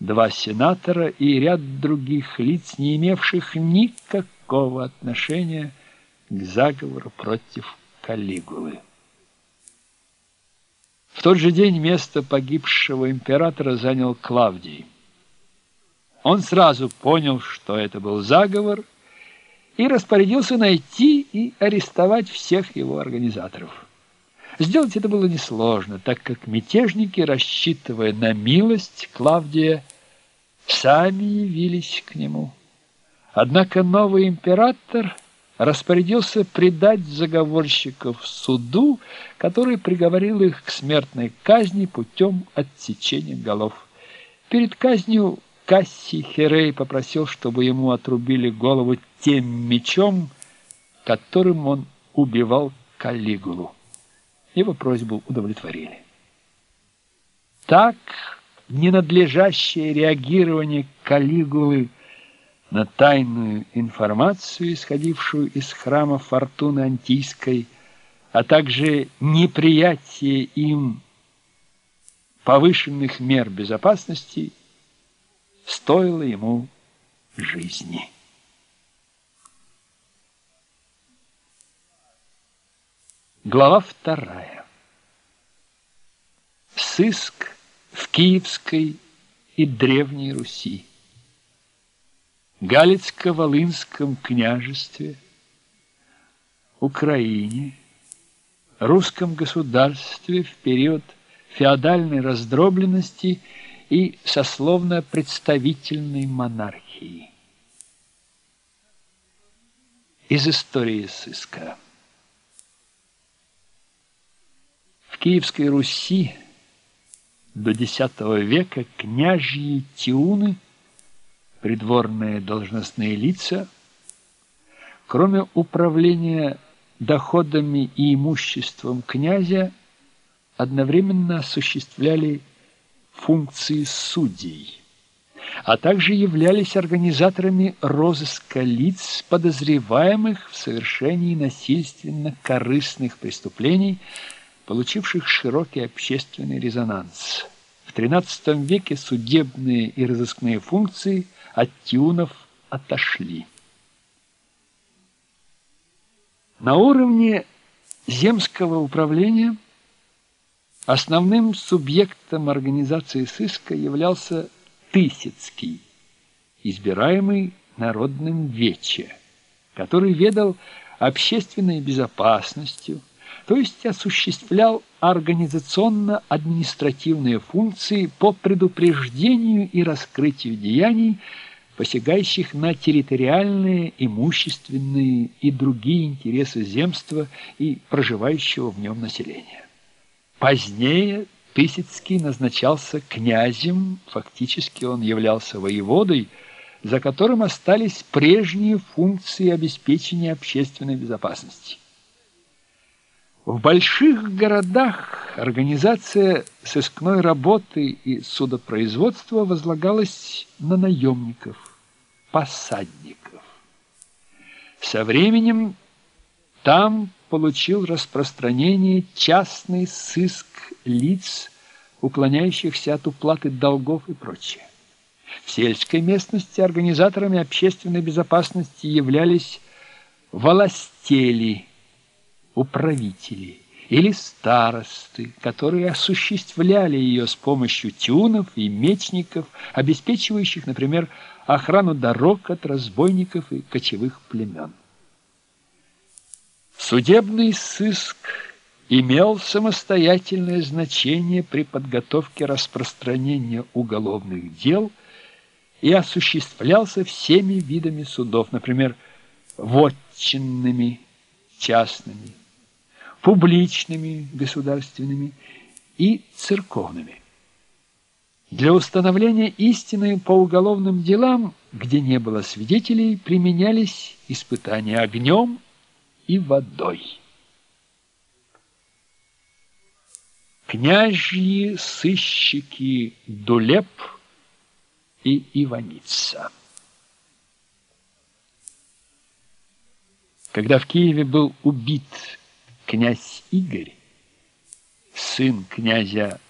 два сенатора и ряд других лиц, не имевших никакого отношения к заговору против Калигулы. В тот же день место погибшего императора занял Клавдий. Он сразу понял, что это был заговор, и распорядился найти и арестовать всех его организаторов. Сделать это было несложно, так как мятежники, рассчитывая на милость Клавдия, сами явились к нему. Однако новый император распорядился предать заговорщиков суду, который приговорил их к смертной казни путем отсечения голов. Перед казнью Кассий Херей попросил, чтобы ему отрубили голову тем мечом, которым он убивал Калигулу. Его просьбу удовлетворили. Так ненадлежащее реагирование Калигулы на тайную информацию, исходившую из храма Фортуны Антийской, а также неприятие им повышенных мер безопасности стоило ему жизни. Глава вторая. Сыск в Киевской и Древней Руси. Галицко-Волынском княжестве, Украине, русском государстве в период феодальной раздробленности и сословно-представительной монархии. Из истории сыска. В Киевской Руси до X века княжьи тиуны, придворные должностные лица, кроме управления доходами и имуществом князя, одновременно осуществляли функции судей, а также являлись организаторами розыска лиц, подозреваемых в совершении насильственно корыстных преступлений – получивших широкий общественный резонанс. В XIII веке судебные и разыскные функции от тюнов отошли. На уровне земского управления основным субъектом организации сыска являлся Тысяцкий, избираемый народным вече, который ведал общественной безопасностью, то есть осуществлял организационно-административные функции по предупреждению и раскрытию деяний, посягающих на территориальные, имущественные и другие интересы земства и проживающего в нем населения. Позднее Тысяцкий назначался князем, фактически он являлся воеводой, за которым остались прежние функции обеспечения общественной безопасности. В больших городах организация сыскной работы и судопроизводства возлагалась на наемников, посадников. Со временем там получил распространение частный сыск лиц, уклоняющихся от уплаты долгов и прочее. В сельской местности организаторами общественной безопасности являлись властели, управители или старосты, которые осуществляли ее с помощью тюнов и мечников, обеспечивающих, например, охрану дорог от разбойников и кочевых племен. Судебный сыск имел самостоятельное значение при подготовке распространения уголовных дел и осуществлялся всеми видами судов, например, вотчинными, частными, публичными, государственными и церковными. Для установления истины по уголовным делам, где не было свидетелей, применялись испытания огнем и водой. Княжьи сыщики Дулеп и Иваница. Когда в Киеве был убит князь Игорь, сын князя